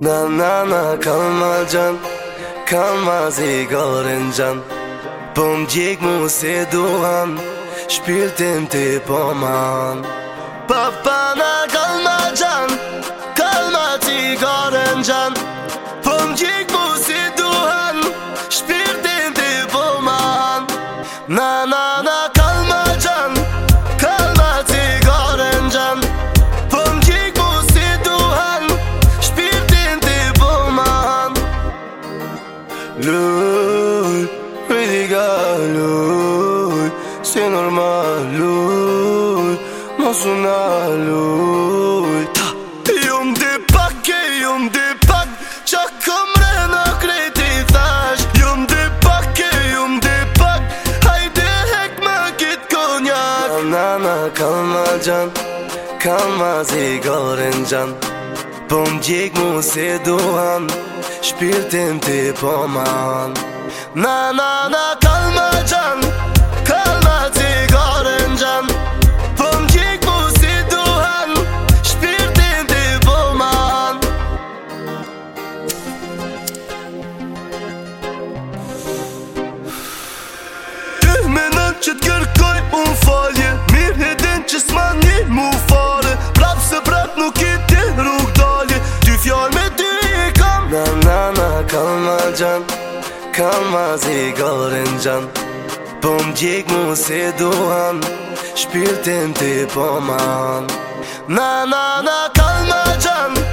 Na na na kalma gjan Kalma zi gërën gjan Po më mu se duhan Shpirtin të po man Pa pa na kalma gjan Kalma zi gërën gjan Po më mu se duhan Shpirtin të po man Na na na kalma gjan قالوا سينو المعلول نصنا علول يوم دي باك يوم دي باك شكم رنا كريتي ثاش يوم دي باك يوم دي باك هيدي هيك ما كيت كونياك نانا كالما جان كالما زي قارن جان بوم جيك موسي دوهان Shpirtin ti po man Na na na kalma gjan Kalma ti garen gjan Po më mu si duhen Shpirtin ti po man Këh me nën që t'kërkoj unë falje Mirë he din që s'ma një mu fare Prapë se prapë nuk i ti rrug dalje Ty fjarë me ty i kam Na na Kalma gjan, kalma zi gërën gjan Po më mu se duhan Shpirtin ti po Na na na kalma gjan,